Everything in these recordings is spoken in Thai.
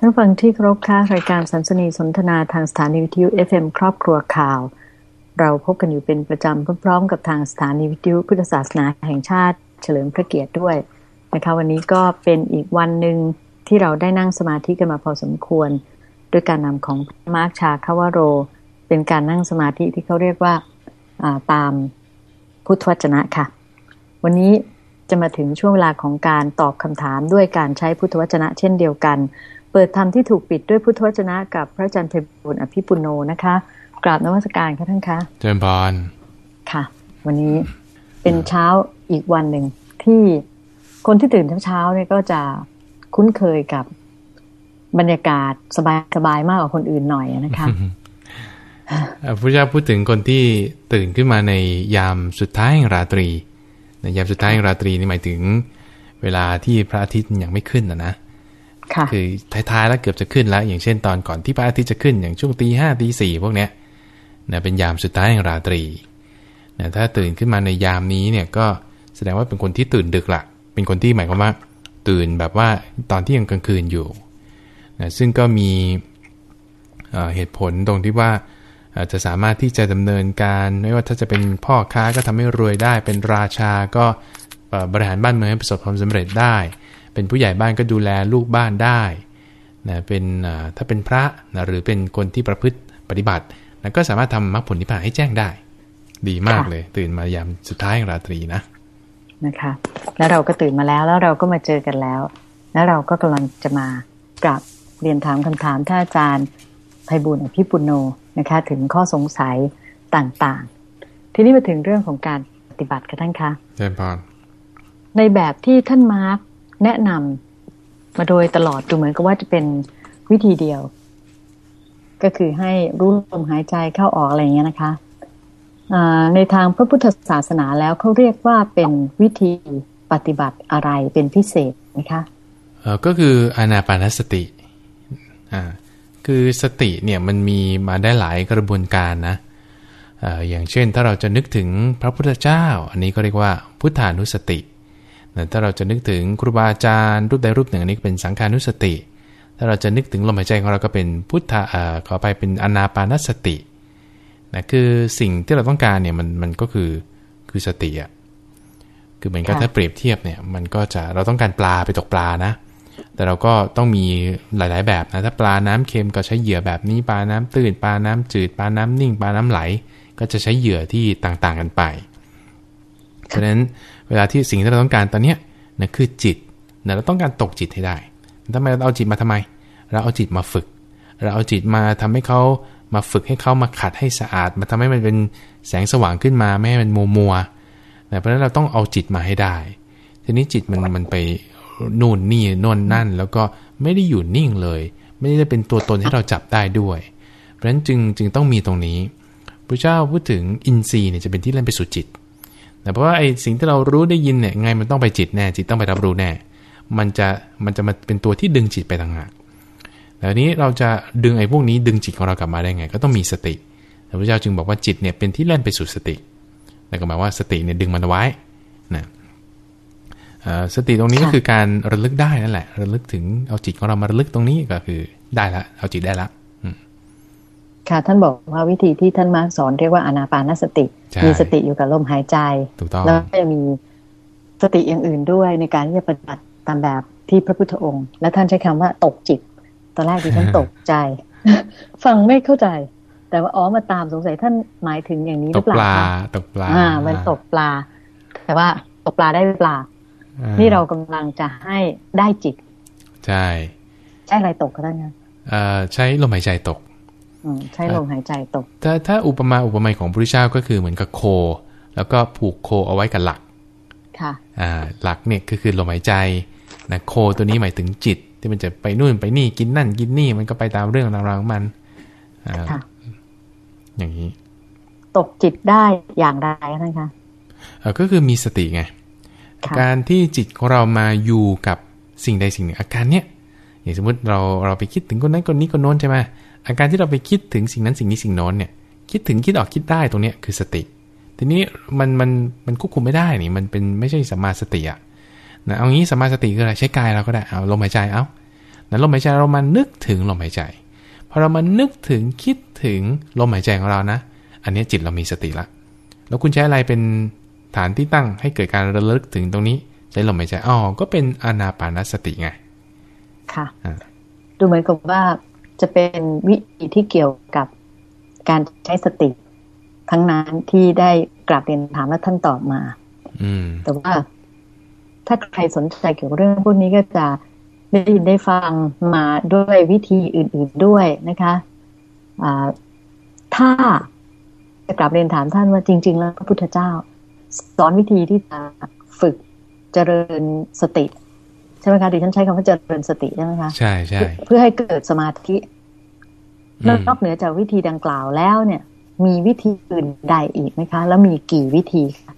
ท่านฟังที่ครบค่ารายการสันสนีสนทนาทางสถานีวิทยุ FM ครอบครัวข่าว เราพบกันอยู่เป็นประจำพร้อมๆ กับทางสถานีวิทยุพุทธศาสนาแห่งชาติ เฉลิมพระเกียรติด้วยนะคะวันนี้ก็เป็นอีกวันหนึ่งที่เราได้นั่งสมาธิกันมาพอสมควร ด้วยการนำของมาร์คชาคาวโร เป็นการนั่งสมาธิที่เขาเรียกว่าตามพุทธวจนะค่ะ วันนี้จะมาถึงช่วงเวลาของการตอบคำถามด้วยการใช้พุทธวจนะเช่นเดียวกัน เปิดธรรมที่ถูกปิดด้วยพุทธวจนะกับพระอาจารย์เพบุญอภิปุโนนะคะ กราบนวัสการค่ะท่านคะเจริญพรค่ะ วันนี้เป็นเช้าอีกวันหนึ่งที่คนที่ตื่นเช้าๆเนี่ยก็จะคุ้นเคยกับบรรยากาศสบายๆมากกว่าคนอื่นหน่อยนะคะพระเจ้าพูดถึงคนที่ตื่นขึ้นมาในยามสุดท้ายแห่งราตรี ในยามสุดท้ายแห่งราตรีนี่หมายถึง เวลาที่พระอาทิตย์ยังไม่ขึ้นนะนะ คือท้ายๆแล้วเกือบจะขึ้นแล้ว อย่างเช่นตอนก่อนที่พระอาทิตย์จะขึ้นอย่างช่วงตีห้าตีสี่พวกเนี้ยนะเป็นยามสุดท้ายแห่งราตรีนะถ้าตื่นขึ้นมาในยามนี้เนี่ยก็แสดงว่าเป็นคนที่ตื่นดึกละเป็นคนที่หมายความว่า ตื่นแบบว่าตอนที่ยังกลางคืนอยู่นะซึ่งก็มีเหตุผลตรงที่ว่าจะสามารถที่จะดำเนินการไม่ว่าถ้าจะเป็นพ่อค้าก็ทำให้รวยได้ เป็นราชาก็บริหารบ้านเมืองให้ประสบความสำเร็จได้ เป็นผู้ใหญ่บ้านก็ดูแลลูกบ้านได้นะเป็นถ้าเป็นพระนะหรือเป็นคนที่ประพฤติปฏิบัตินะก็สามารถทำมรรคผลนิพพานให้แจ้งได้ ดีมากเลย ตื่นมายามสุดท้ายของราตรีนะนะคะ แล้วเราก็ตื่นมาแล้วแล้วเราก็มาเจอกันแล้ว แล้วเราก็กำลังจะมากลับเรียนถามคำถามท่านอาจารย์ไพบุญอภิปุโนนะคะ ถึงข้อสงสัยต่างๆ ทีนี้มาถึงเรื่องของการปฏิบัติกันท่านคะเชิญพรในแบบที่ท่านมาร์ก แนะนำมาโดยตลอดดูเหมือนกับว่าจะเป็นวิธีเดียว ก็คือให้รู้ลมหายใจเข้าออกอะไรอย่างเงี้ยนะคะในทางพระพุทธศาสนาแล้วเขาเรียกว่าเป็นวิธีปฏิบัติอะไรเป็นพิเศษนะคะก็คืออนาปานสติอ่าคือสติเนี่ยมันมีมาได้หลายกระบวนการนะอย่างเช่นถ้าเราจะนึกถึงพระพุทธเจ้า อันนี้ก็เรียกว่าพุทธานุสติ ถ้าเราจะนึกถึงครูบาอาจารย์รูปใดรูปหนึ่งอันนี้เป็นสังขานุสติ ถ้าเราจะนึกถึงลมหายใจของเราก็เป็นพุทธะขอไปเป็นอนาปานสตินะคือสิ่งที่เราต้องการเนี่ยมันมันก็คือคือสติอะคือเหมือนกับถ้าเปรียบเทียบเนี่ยมันก็จะเราต้องการปลาไปตกปลานะ แต่เราก็ต้องมีหลาย ๆ แบบนะถ้าปลาน้ำเค็มก็ใช้เหยื่อแบบนี้ปลาน้ำตื้นปลาน้ำจืดปลาน้ำนิ่งปลาน้ำไหล ก็จะใช้เหยื่อที่ต่างๆกันไป ฉะนั้น เวลาที่สิ่งที่เราต้องการตอนเนี้ยนะคือจิตนะเราต้องการตกจิตให้ได้ทำไมเราเอาจิตมาทำไม เราเอาจิตมาฝึก เราเอาจิตมาทำให้เขามาฝึกให้เขามาขัดให้สะอาด มาทำให้มันเป็นแสงสว่างขึ้นมาไม่ให้มันมัวมัวนะเพราะฉะนั้นเราต้องเอาจิตมาให้ได้ ทีนี้จิตมันมันไปนู่นนี่นนนั่น แล้วก็ไม่ได้อยู่นิ่งเลย ไม่ได้เป็นตัวตนให้เราจับได้ด้วย เพราะฉะนั้นจึงจึงต้องมีตรงนี้พระเจ้าพูดถึงอินทรีย์เนี่ยจะเป็นที่เล่นไปสู่จิต แต่เพราะว่าไอ้สิ่งที่เรารู้ได้ยินเนี่ยไงมันต้องไปจิตแน่จิตต้องไปรับรู้แน่ มันจะมันจะมาเป็นตัวที่ดึงจิตไปต่างหากแต่นี้เราจะดึงไอ้พวกนี้ดึงจิตของเรากลับมาได้ไง ก็ต้องมีสติพระเจ้าจึงบอกว่าจิตเนี่ยเป็นที่เล่นไปสู่สตินั่นก็หมายว่าสติเนี่ยดึงมันไว้นะสติตรงนี้ก็คือการระลึกได้นั่นแหละ ระลึกถึงเอาจิตของเรามาระลึกตรงนี้ก็คือได้ละ เอาจิตได้ละ ค่ะท่านบอกว่าวิธีที่ท่านมาสอนเรียกว่าอนาปานสติ มีสติอยู่กับลมหายใจแล้วก็จะมีสติอย่างอื่นด้วยในการที่จะปฏิบัติตามแบบที่พระพุทธองค์ และท่านใช้คำว่าตกจิต ตอนแรกที่ฉันตกใจ ฟังไม่เข้าใจ แต่ว่าอ๋อมาตามสงสัยท่านหมายถึงอย่างนี้หรือเปล่าตกปลาตกปลาอ่า มันตกปลา แต่ว่าตกปลาได้ปลา นี่เรากำลังจะให้ได้จิต ใช่ ใช่อะไรตกก็ได้นะใช้ลมหายใจตก ใช้ลมหายใจตก ถ้าถ้าอุปมาอุปไมยของพระพุทธเจ้าก็คือเหมือนกับโค แล้วก็ผูกโคเอาไว้กับหลัก ค่ะ อ่า หลักเนี่ยก็คือลมหายใจนะโคตัวนี้หมายถึงจิต ที่มันจะไปนู่นไปนี่กินนั่นกินนี่มันก็ไปตามเรื่องราวของมันอ่าอย่างนี้ ตกจิตได้อย่างไรท่านคะก็คือมีสติไง การที่จิตของเรามาอยู่กับสิ่งใดสิ่งหนึ่งอาการเนี้ยอย่างสมมติเราเราไปคิดถึงคนนั้นคนนี้คนโน้นใช่ไหม อาการที่เราไปคิดถึงสิ่งนั้นสิ่งนี้สิ่งโน้นเนี่ย คิดถึงคิดออกคิดได้ตรงเนี้ยคือสติ ทีนี้มันมันมันควบคุมไม่ได้นี่มันเป็นไม่ใช่สัมมาสติอะนะเอางี้สัมมาสติคืออะไรใช้กายเราก็ได้เอาลมหายใจเอานั้นลมหายใจเรามานึกถึงลมหายใจพอเรามานึกถึงคิดถึงลมหายใจของเรานะ อันนี้จิตเรามีสติละแล้วคุณใช้อะไรเป็นฐานที่ตั้งให้เกิดการระลึกถึงตรงนี้ใช้ลมหายใจอ๋อก็เป็นอานาปานสติไง ค่ะ ดูเหมือนกับว่า จะเป็นวิธีที่เกี่ยวกับการใช้สติ ทั้งนั้นที่ได้กราบเรียนถามและท่านตอบมาอืมแต่ว่าถ้าใครสนใจเกี่ยวกับเรื่องพวกนี้ก็จะได้ยินได้ฟังมาด้วยวิธีอื่น ๆด้วยนะคะะถ้าจะกลับเรียนถามท่านว่าจริง ๆ แล้วพระพุทธเจ้า สอนวิธีที่จะฝึกเจริญสติใช่ไหมคะดิฉันใช้คำว่าเจริญสติใช่ไหมคะใช่ใช่เพื่อให้เกิดสมาธินอกเหนือจากวิธีดังกล่าวแล้วเนี่ย มีวิธีอื่นใดอีกไหมคะ แล้วมีกี่วิธีคะ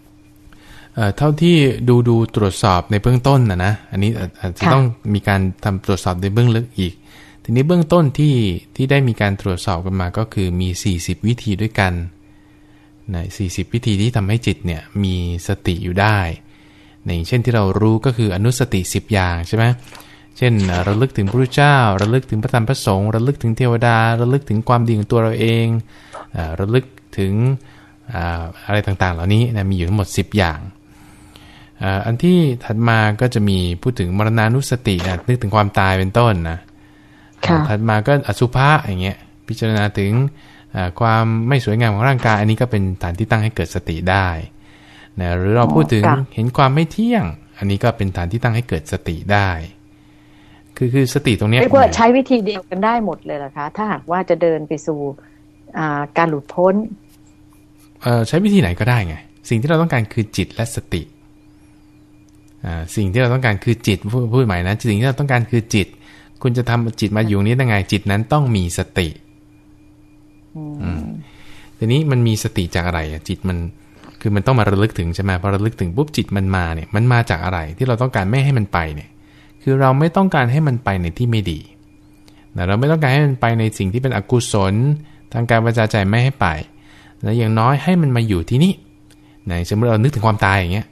เท่าที่ดูดูตรวจสอบในเบื้องต้นนะนะอันนี้อาจจะต้องมีการทำตรวจสอบในเบื้องลึกอีก ทีนี้เบื้องต้นที่ที่ได้มีการตรวจสอบกันมาก็คือมี 40 วิธีด้วยกันนะ40 วิธีที่ทำให้จิตเนี่ยมีสติอยู่ได้ ในเช่นที่เรารู้ก็คืออนุสติ10 อย่างใช่ไหมเช่นระลึกถึงพระเจ้าระลึกถึงพระธรรมพระสงฆ์ระลึกถึงเทวดาระลึกถึงความดีของตัวเราเองระลึกถึงอะไรต่างๆ เหล่านี้นะมีอยู่ทั้งหมด 10 อย่าง อันที่ถัดมาก็จะมีพูดถึงมรณานุสตินะนึกถึงความตายเป็นต้นนะถัดมาก็อสุภะอย่างเงี้ยพิจารณาถึงความไม่สวยงามของร่างกาย อันนี้ก็เป็นฐานที่ตั้งให้เกิดสติได้ นะหรือเราพูดถึงเห็นความไม่เที่ยง อันนี้ก็เป็นฐานที่ตั้งให้เกิดสติได้ คือคือสติตรงนี้เรียกว่าใช้วิธีเดียวกันได้หมดเลยเหรอคะ ถ้าหากว่าจะเดินไปสู่การหลุดพ้นใช้วิธีไหนก็ได้ไง สิ่งที่เราต้องการคือจิตและสติสิ่งที่เราต้องการคือจิตพูดใหม่นะสิ่งที่เราต้องการคือจิต คุณจะทำจิตมาอยู่นี้ได้ไงจิตนั้นต้องมีสติทีนี้มันมีสติจากอะไรอะจิตมัน คือมันต้องมาระลึกถึงใช่ไหมพอระลึกถึงปุ๊บจิตมันมาเนี่ยมันมาจากอะไรที่เราต้องการไม่ให้มันไปเนี่ยคือเราไม่ต้องการให้มันไปในที่ไม่ดีนะเราไม่ต้องการให้มันไปในสิ่งที่เป็นอกุศล ทางการวาจาใจไม่ให้ไปนะอย่างน้อยให้มันมาอยู่ที่นี่ไหนสมมติเรานึกถึงความตายอย่างเงี้ย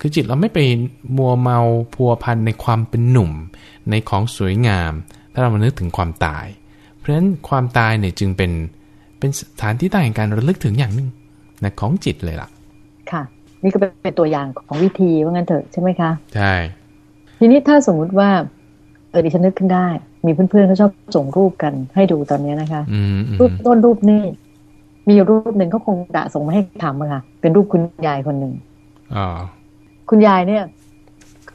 คือจิตเราไม่ไปมัวเมาพัวพันในความเป็นหนุ่ม ในของสวยงาม ถ้าเรามานึกถึงความตาย เพราะฉะนั้นความตายเนี่ยจึงเป็นเป็นสถานที่ตั้งแห่งการระลึกถึงอย่างหนึ่ง นะของจิตเลยล่ะ ค่ะ นี่ก็เป็นตัวอย่างของวิธีว่างั้นเถอะใช่ไหมคะ ใช่ ทีนี้ถ้าสมมุติว่า เออดิฉันนึกขึ้นได้ มีเพื่อนๆเขาชอบส่งรูปกันให้ดูตอนนี้นะคะรูปต้นรูปนี่มีรูปหนึ่งเขาคงดะส่งมาให้ทำอะค่ะ เป็นรูปคุณยายคนหนึ่งอ๋อคุณยายเนี่ย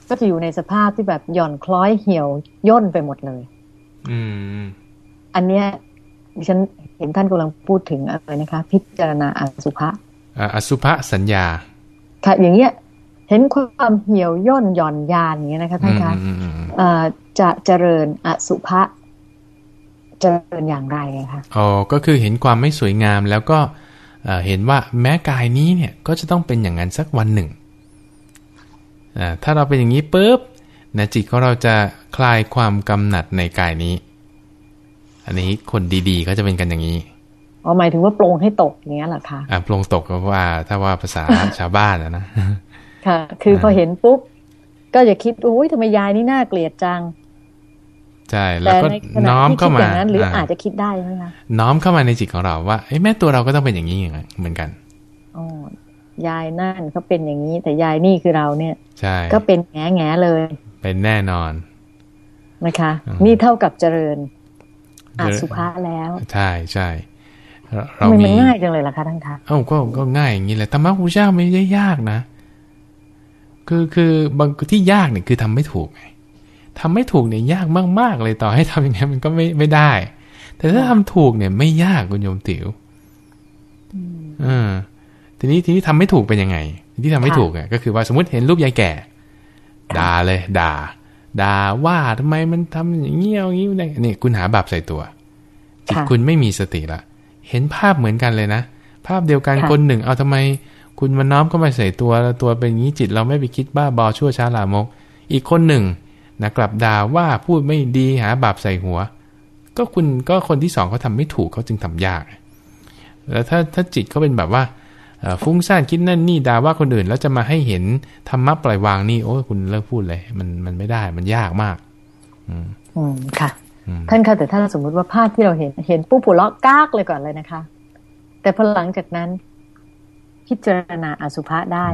ก็จะอยู่ในสภาพที่แบบหย่อนคล้อยเหี่ยวย่นไปหมดเลย อืม อันเนี้ย ดิฉันเห็นท่านกำลังพูดถึงอะไรนะคะ พิจารณาอสุภะอสุภะสัญญา ค่ะ อย่างเงี้ย เห็นความเหี่ยวย่นหย่อนยานอย่างเงี้ยนะคะท่านคะจะเจริญอสุภะเจริญอย่างไรคะอ๋อก็คือเห็นความไม่สวยงามแล้วก็เห็นว่าแม้กายนี้เนี่ยก็จะต้องเป็นอย่างนั้นสักวันหนึ่งถ้าเราเป็นอย่างนี้ปุ๊บนะจิตของเราจะคลายความกำหนัดในกายนี้ อันนี้คนดีๆก็จะเป็นกันอย่างนี้อ๋อหมายถึงว่าปรงให้ตกอย่างเงี้ยเหรอคะอ่าปรงตกก็ว่าถ้าว่าภาษาชาวบ้านนะค่ะ คือพอเห็นปุ๊บก็อย่าคิดโอ้ยทำไมยายนี่น่าเกลียดจังใช่แล้วก็น้อมเข้ามาหรืออาจจะคิดได้ไหมคะน้อมเข้ามาในจิตของเราว่าแม่ตัวเราก็ต้องเป็นอย่างนี้เหมือนกันอ๋อยายนั่นเขาเป็นอย่างนี้ แต่ยายนี่คือเราเนี่ย ใช่ก็เป็นแง่แง่เลย เป็นแน่นอนนะคะ นี่เท่ากับเจริญ อาสุภาแล้วใช่ใช่เรามีมันง่ายจังเลยล่ะคะท่านคะเอ้าก็ก็ง่ายอย่างนี้แหละธรรมะพระเจ้าไม่ได้ยากนะ คือคือบางที่ยากเนี่ยคือทำไม่ถูกไงทำไม่ถูกเนี่ยยากมาก ๆ เลยต่อให้ทำอย่างนี้มันก็ไม่ไม่ได้ แต่ถ้าทำถูกเนี่ยไม่ยากคุณโยมติ๋วอืมทีนี้ทีนี้ทำไม่ถูกเป็นยังไง ที่ทำไม่ถูกอะก็คือว่าสมมติเห็นรูปยายแก่ ด่าเลย ด่า ด่าว่าทำไมมันทำอย่างเงี้ยอย่างงี้นี่คุณหาบาปใส่ตัวจิตคุณไม่มีสติละเห็นภาพเหมือนกันเลยนะ ภาพเดียวกันคนหนึ่ง เอาทำไม คุณมาน้อมก็มาใส่ตัวแล้วตัวเป็นงี้จิตเราไม่ไปคิดบ้าบอชั่วช้าลามก อีกคนหนึ่งนะกลับด่าว่าพูดไม่ดีหาบาปใส่หัว ก็คุณก็คนที่สองเขาทาไม่ถูกเขาจึงทำยากแล้วถ้าถ้าจิตเขาเป็นแบบว่า ฟุ้งซ่านคิดนั่นนี่ด่าว่าคนอื่นแล้วจะมาให้เห็นธรรมะปล่อยวางนี่โอ้คุณเลิกพูดเลย มันมันไม่ได้มันยากมาก อือืมค่ะ ท่านคะแต่ถ้าสมมุติว่าภาพที่เราเห็นเห็นปุ๊บหัวเราะกากเลยก่อนเลยนะคะ แต่พอหลังจากนั้น พิจารณาอสุภะได้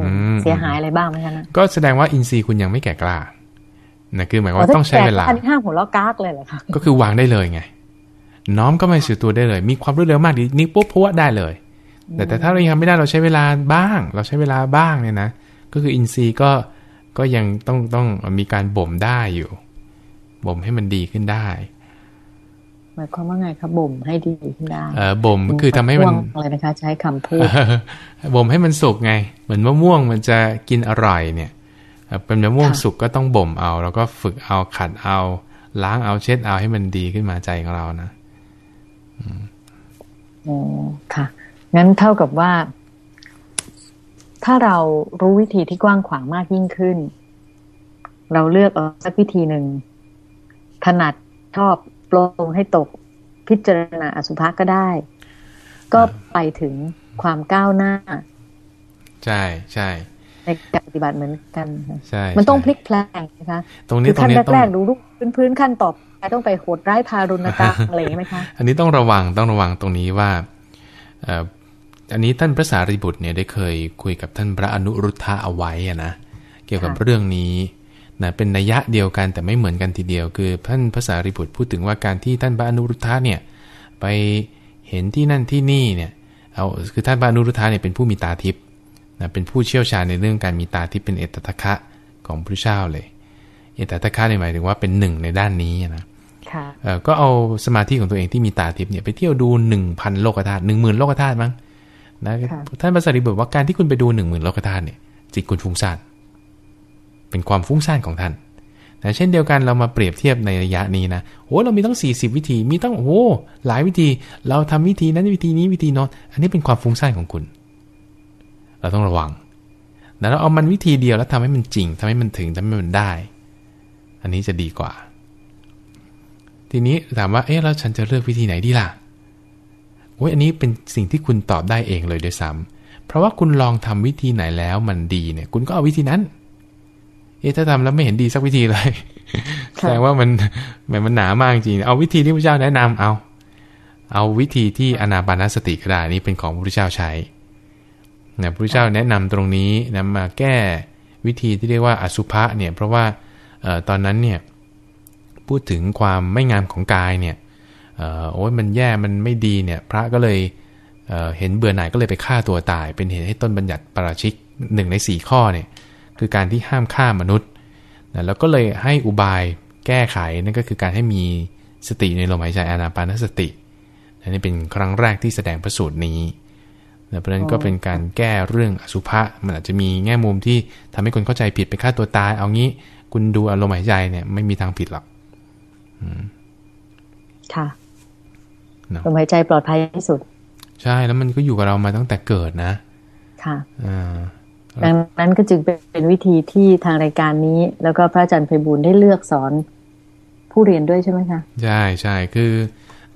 เสียหายอะไรบ้างไหมคะนะก็แสดงว่าอินทรีย์คุณยังไม่แก่กล้านะคือหมายว่าต้องใช้เวลาอันห้ามหัวเราะกากเลยเหรอคะก็คือวางได้เลยไง น้อมก็ไม่สื่อตัวได้เลย มีความรวดเร็วมากดีนี่ปุ๊บพัวได้เลย แต่แต่ถ้าเรายังทำไม่ได้เราใช้เวลาบ้าง เราใช้เวลาบ้างเนี่ยนะ ก็คืออินทรีย์ก็ก็ยังต้องต้องมีการบ่มได้อยู่ บ่มให้มันดีขึ้นได้ หมายความว่าไงครับบ่มให้ดีขึ้นได้ เออบ่มคือทำให้มันอะไรนะคะ ใช้คำพูดบ่มให้มันสุกไง เหมือนมะม่วงมันจะกินอร่อยเนี่ยเป็นมะม่วงสุกก็ต้องบ่มเอา แล้วก็ฝึกเอาขัดเอา ล้างเอาเช็ดเอาให้มันดีขึ้นมาใจของเรานะอ๋อค่ะ งั้นเท่ากับว่า ถ้าเรารู้วิธีที่กว้างขวางมากยิ่งขึ้น เราเลือกเอาสักวิธีหนึ่งถนัดชอบปลงให้ตกพิจารณาอสุภะก็ได้ ก็ไปถึงความก้าวหน้า ใช่ใช่ในการปฏิบัติเหมือนกันใช่มันต้องพลิกแพลงนะคะตรงนี้ตรงนี้ต้องขั้นแรกๆดูลูกพื้นๆขั้นตอบต้องไปโหดร้ายทารุณกรรมอะไรไหมคะ อันนี้ต้องระวังต้องระวังตรงนี้ว่า อันนี้ท่านพระสารีบุตรเนี่ยได้เคยคุยกับท่านพระอนุรุทธะเอาไว้นะเกี่ยวกับเรื่องนี้นะเป็นนัยยะเดียวกันแต่ไม่เหมือนกันทีเดียว คือท่านพระสารีบุตรพูดถึงว่าการที่ท่านพระอนุรุทธะเนี่ยไปเห็นที่นั่นที่นี่เนี่ยเอาคือท่านพระอนุรุทธะเนี่ยเป็นผู้มีตาทิพย์นะเป็นผู้เชี่ยวชาญในเรื่องการมีตาทิพย์เป็นเอตตะคะของพระเจ้าเลยเอตตะคะเนี่ยหมายถึงว่าเป็นหนึ่งในด้านนี้นะก็เอาสมาธิของตัวเองที่มีตาทิพย์เนี่ยไปเที่ยวดูหนึ่งพันโลกธาตุหนึ่งหมื่นโลกธาตุมั้ง นะท่านพระสารีบุตรว่าการที่คุณไปดูหนึ่งหมื่นโลกธาตุเนี่ยจิตคุณฟุ้งซ่านเป็นความฟุ้งซ่านของท่านแต่เช่นเดียวกันเรามาเปรียบเทียบในระยะนี้นะโอ้เรามีตั้ง 40 วิธีมีตั้งโอ้หลายวิธี เราทำวิธีนั้นวิธีนี้วิธีนอนอันนี้เป็นความฟุ้งซ่านของคุณ เราต้องระวังแล้วเราเอามันวิธีเดียวแล้วทำให้มันจริงทำให้มันถึงทำให้มันได้ อันนี้จะดีกว่า ทีนี้ถามว่าเอ๊ะแล้วฉันจะเลือกวิธีไหนดีล่ะ โอ้ยอันนี้เป็นสิ่งที่คุณตอบได้เองเลยด้วยซ้ำเพราะว่าคุณลองทำวิธีไหนแล้วมันดีเนี่ย คุณก็เอาวิธีนั้น เอ๊ะถ้าทำแล้วไม่เห็นดีสักวิธีเลยแสดงว่ามันแมมันหนามากจริงเอาวิธีที่พระเจ้าแนะนำเอา เอาวิธีที่อนาปานสติก็ได้นี่เป็นของพระพุทธเจ้าใช้นะพระพุทธเจ้าแนะนำตรงนี้นะมาแก้วิธีที่เรียกว่าอสุภะเนี่ย เพราะว่าตอนนั้นเนี่ยพูดถึงความไม่งามของกายเนี่ย โอ้ยมันแย่มันไม่ดีเนี่ย พระก็เลยเเห็นเบื่อหน่ายก็เลยไปฆ่าตัวตาย เป็นเหตุให้ต้นบัญญัติปราชิกหนึ่งในสี่ข้อเนี่ยคือการที่ห้ามฆ่ามนุษย์นะแล้วก็เลยให้อุบายแก้ไขนั่นก็คือการให้มีสติในลมหายใจอานาปานสตินนี่เป็นครั้งแรกที่แสดงพระสูตรนี้นะเพราะนั้นก็เป็นการแก้เรื่องอสุภะมันอาจจะมีแง่มุมที่ทำให้คนเข้าใจผิดไปฆ่าตัวตาย เอางี้ คุณดูอารมณ์หายใจเนี่ยไม่มีทางผิดหรอกค่ะ ลมหายใจปลอดภัยที่สุด ใช่แล้วมันก็อยู่กับเรามาตั้งแต่เกิดนะ ค่ะอ่าดังนั้นก็จึงเป็นวิธีที่ทางรายการนี้ แล้วก็พระอาจารย์ไพบูลได้เลือกสอนผู้เรียนด้วยใช่ไหมคะ ใช่ใช่คือ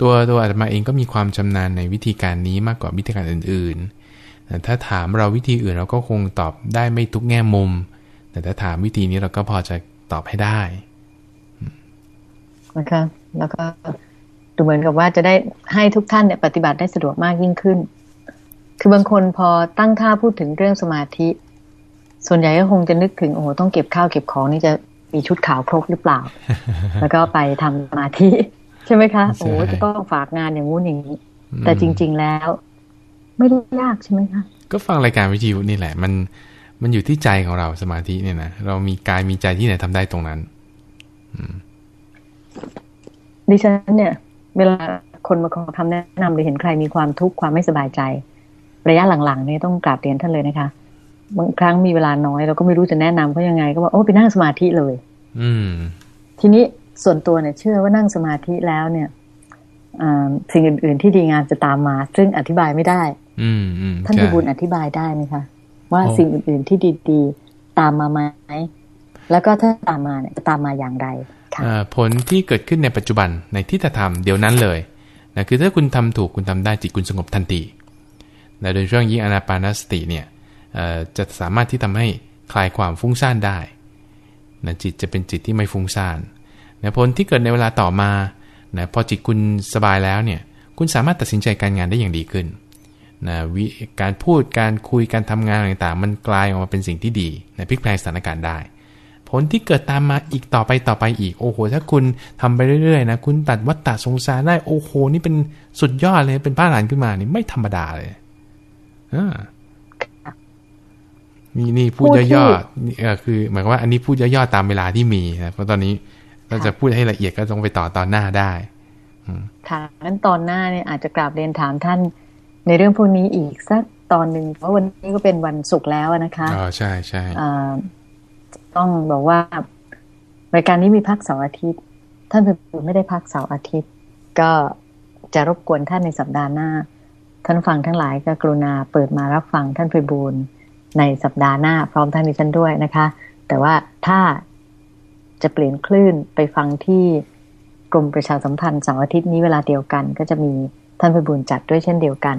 ตัวตัวอาตมาเองก็มีความชำนาญในวิธีการนี้มากกว่าวิธีการอื่นๆแต่ถ้าถามเราวิธีอื่นเราก็คงตอบได้ไม่ทุกแง่มุม แต่ถ้าถามวิธีนี้เราก็พอจะตอบให้ได้นะคะแล้วก็ ดูเหมือนกับว่าจะได้ให้ทุกท่านเนี่ยปฏิบัติได้สะดวกมากยิ่งขึ้น คือบางคนพอตั้งท่าพูดถึงเรื่องสมาธิ ส่วนใหญ่ก็คงจะนึกถึงโอ้โหต้องเก็บข้าวเก็บของนี่จะมีชุดขาวครบหรือเปล่า แล้วก็ไปทำสมาธิใช่ไหมคะ โอ้จะต้องฝากงานอย่างงู้นอย่างนี้ แต่จริง ๆแล้ว ไม่ได้ยากใช่ไหมคะ ก็ฟังรายการวิทยุนี่แหละ มันมันอยู่ที่ใจของเราสมาธิเนี่ยนะเรามีกายมีใจที่ไหนทำได้ตรงนั้นดิฉันเนี่ย เวลาคนมาขอคำแนะนำหรือเห็นใครมีความทุกข์ความไม่สบายใจ ระยะหลังๆนี่ต้องกราบเรียนท่านเลยนะคะบางครั้งมีเวลาน้อยเราก็ไม่รู้จะแนะนำเขายังไง ก็บอกโอ้ไปนั่งสมาธิเลย อืม ทีนี้ส่วนตัวเนี่ย เชื่อว่านั่งสมาธิแล้วเนี่ยสิ่งอื่น ๆ ที่ดีงามจะตามมา ซึ่งอธิบายไม่ได้ อืมท่านพิบูลอธิบายได้ไหมคะว่าสิ่งอื่น ๆ ที่ดี ๆ ตามมาไหมแล้วก็ถ้าตามมาเนี่ยจะตามมาอย่างไร ผลที่เกิดขึ้นในปัจจุบันในที่จะทำเดี๋ยวนั้นเลยนะคือถ้าคุณทำถูกคุณทำได้จิตคุณสงบทันทีนะโดยช่วงยิ่งอนาปานสติเนี่ยจะสามารถที่ทำให้คลายความฟุ้งซ่านได้นะจิตจะเป็นจิตที่ไม่ฟุ้งซ่านนะผลที่เกิดในเวลาต่อมานะพอจิตคุณสบายแล้วเนี่ยคุณสามารถตัดสินใจการงานได้อย่างดีขึ้นนะวิการพูดการคุยการทำงานต่างๆ มันกลายออกมาเป็นสิ่งที่ดีนะพลิกแปลงสถานการณ์ได้ ผลที่เกิดตามมาอีกต่อไปต่อไปอีกโอ้โห ถ้าคุณทำไปเรื่อยๆนะคุณตัดวัฏฏะสงสารได้โอ้โห นี่เป็นสุดยอดเลยเป็นพระหลานขึ้นมานี่ไม่ธรรมดาเลยอ่านี่นี่พูดย่อๆนี่คือหมายความว่าอันนี้พูดย่อๆตามเวลาที่มีนะเพราะตอนนี้เราจะพูดให้ละเอียดก็ต้องไปต่อตอนหน้าได้ค่ะงั้นตอนหน้าเนี่ยอาจจะกราบเรียนถามท่านในเรื่องพวกนี้อีกสักตอนหนึ่งเพราะวันนี้ก็เป็นวันศุกร์แล้วนะคะอ๋อใช่ใช่ ต้องบอกว่ารายการนี้มีพักเสาร์อาทิตย์ ท่านเป็นไม่ได้พักเสาร์อาทิตย์ ก็จะรบกวนท่านในสัปดาห์หน้า ท่านฟังทั้งหลายก็กรุณาเปิดมารับฟังท่านไพบูลในสัปดาห์หน้า พร้อมทั้งดิฉันด้วยนะคะ แต่ว่าถ้าจะเปลี่ยนคลื่นไปฟังที่กรมประชาสัมพันธ์เสาร์อาทิตย์นี้เวลาเดียวกัน ก็จะมีท่านพิบูลจัดด้วยเช่นเดียวกัน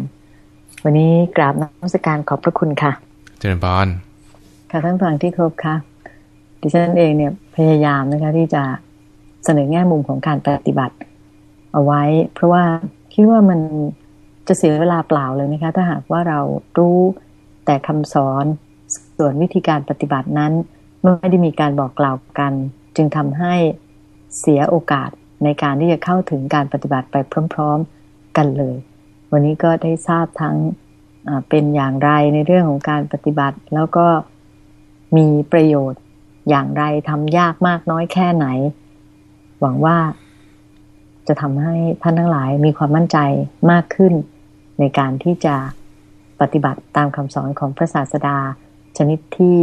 วันนี้กราบนักการขอบพระคุณค่ะ เจริญพรค่ะท่านฟังที่ครบค่ะ ดิฉันเองเนี่ยพยายามนะคะที่จะเสนอแง่มุมของการปฏิบัติ เอาไว้ เพราะว่าคิดว่ามันจะเสียเวลาเปล่าเลยนะคะ ถ้าหากว่าเรารู้แต่คำสอนส่วนวิธีการปฏิบัตินั้น ไม่ได้มีการบอกกล่าวกัน จึงทำให้เสียโอกาสในการที่จะเข้าถึงการปฏิบัติไปพร้อม ๆ กันเลย วันนี้ก็ได้ทราบทั้งเป็นอย่างไรในเรื่องของการปฏิบัติ แล้วก็มีประโยชน์ อย่างไรทำยากมากน้อยแค่ไหน หวังว่าจะทำให้ท่านทั้งหลายมีความมั่นใจมากขึ้น ในการที่จะปฏิบัติตามคำสอนของพระศาสดา ชนิดที่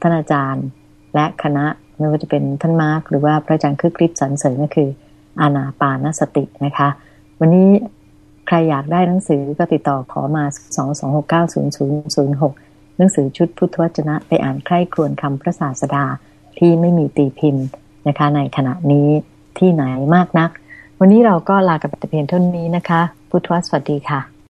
ท่านอาจารย์และคณะไม่ว่าจะเป็นท่านมาร์กหรือว่าพระอาจารย์คึกฤทธิ์สันเสริญก็คืออานาปานสตินะคะ วันนี้ใครอยากได้หนังสือก็ติดต่อขอมา 2269006 หนังสือชุดพุทธวจนะไปอ่านใคร่ครวญคำพระศาสดาที่ไม่มีตีพิมพ์นะคะ ในขณะนี้ที่ไหนมากนัก วันนี้เราก็ลากับแต่เพียงเท่านี้นะคะ พุทธวสวัสดีค่ะ